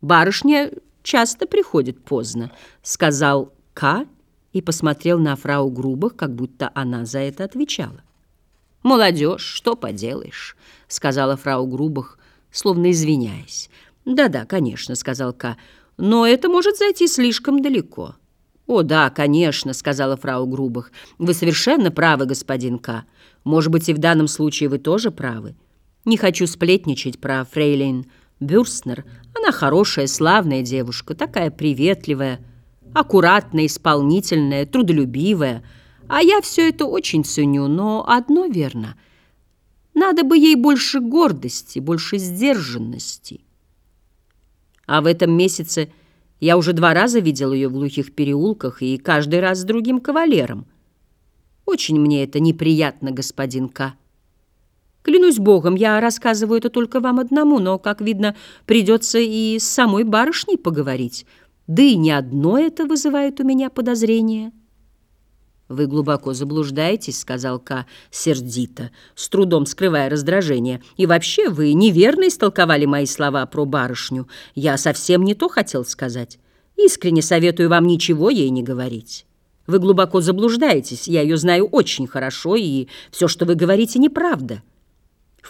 Барышня часто приходит поздно, сказал К. и посмотрел на фрау Грубах, как будто она за это отвечала. «Молодежь, что поделаешь», — сказала фрау Грубах, словно извиняясь. «Да-да, конечно», — сказал К. «но это может зайти слишком далеко». «О, да, конечно», — сказала фрау Грубах. «Вы совершенно правы, господин К. Может быть, и в данном случае вы тоже правы. Не хочу сплетничать про фрейлин Бюрстнер. Она хорошая, славная девушка, такая приветливая, аккуратная, исполнительная, трудолюбивая. А я все это очень ценю, но одно верно. Надо бы ей больше гордости, больше сдержанности. А в этом месяце я уже два раза видел ее в глухих переулках и каждый раз с другим кавалером. Очень мне это неприятно, господин К. Клянусь богом, я рассказываю это только вам одному, но, как видно, придется и с самой барышней поговорить. Да и не одно это вызывает у меня подозрение». «Вы глубоко заблуждаетесь», — сказал Ка сердито, с трудом скрывая раздражение. «И вообще вы неверно истолковали мои слова про барышню. Я совсем не то хотел сказать. Искренне советую вам ничего ей не говорить. Вы глубоко заблуждаетесь, я ее знаю очень хорошо, и все, что вы говорите, неправда».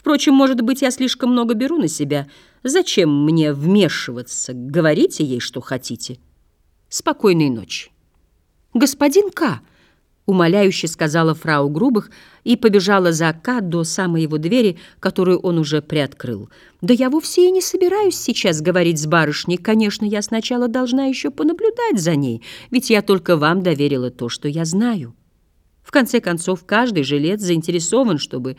Впрочем, может быть, я слишком много беру на себя. Зачем мне вмешиваться? Говорите ей, что хотите. Спокойной ночи. Господин К., умоляюще сказала фрау Грубых и побежала за К до самой его двери, которую он уже приоткрыл. «Да я вовсе и не собираюсь сейчас говорить с барышней. Конечно, я сначала должна еще понаблюдать за ней, ведь я только вам доверила то, что я знаю. В конце концов, каждый жилец заинтересован, чтобы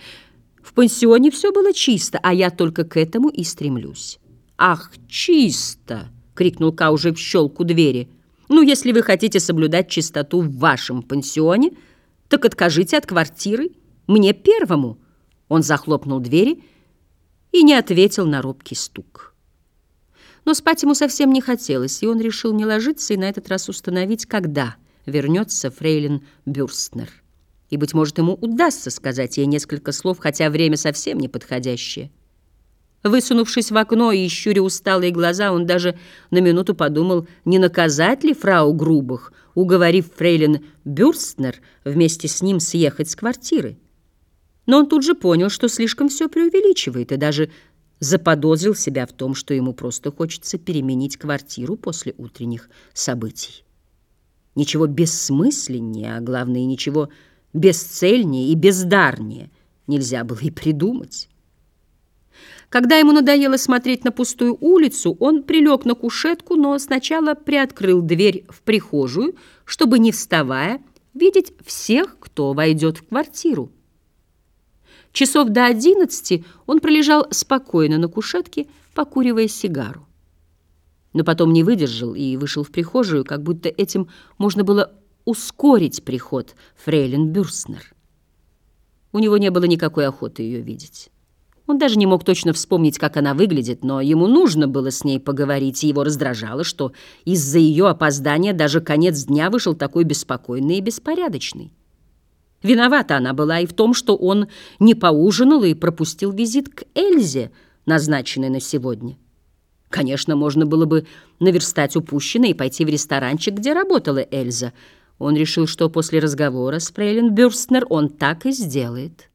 в пансионе все было чисто, а я только к этому и стремлюсь. «Ах, чисто!» — крикнул Ка уже в щелку двери. «Ну, если вы хотите соблюдать чистоту в вашем пансионе, так откажите от квартиры мне первому». Он захлопнул двери и не ответил на робкий стук. Но спать ему совсем не хотелось, и он решил не ложиться и на этот раз установить, когда вернется фрейлин Бюрстнер и, быть может, ему удастся сказать ей несколько слов, хотя время совсем неподходящее. Высунувшись в окно и щуря усталые глаза, он даже на минуту подумал, не наказать ли фрау Грубах, уговорив фрейлин Бюрстнер вместе с ним съехать с квартиры. Но он тут же понял, что слишком все преувеличивает, и даже заподозрил себя в том, что ему просто хочется переменить квартиру после утренних событий. Ничего бессмысленнее, а главное, ничего бесцельнее и бездарнее нельзя было и придумать. Когда ему надоело смотреть на пустую улицу, он прилег на кушетку, но сначала приоткрыл дверь в прихожую, чтобы, не вставая, видеть всех, кто войдет в квартиру. Часов до одиннадцати он пролежал спокойно на кушетке, покуривая сигару. Но потом не выдержал и вышел в прихожую, как будто этим можно было ускорить приход фрейлин Бюрстнер. У него не было никакой охоты ее видеть. Он даже не мог точно вспомнить, как она выглядит, но ему нужно было с ней поговорить, и его раздражало, что из-за ее опоздания даже конец дня вышел такой беспокойный и беспорядочный. Виновата она была и в том, что он не поужинал и пропустил визит к Эльзе, назначенный на сегодня. Конечно, можно было бы наверстать упущенное и пойти в ресторанчик, где работала Эльза — он решил, что после разговора с Фрейлин Бюрстнер он так и сделает.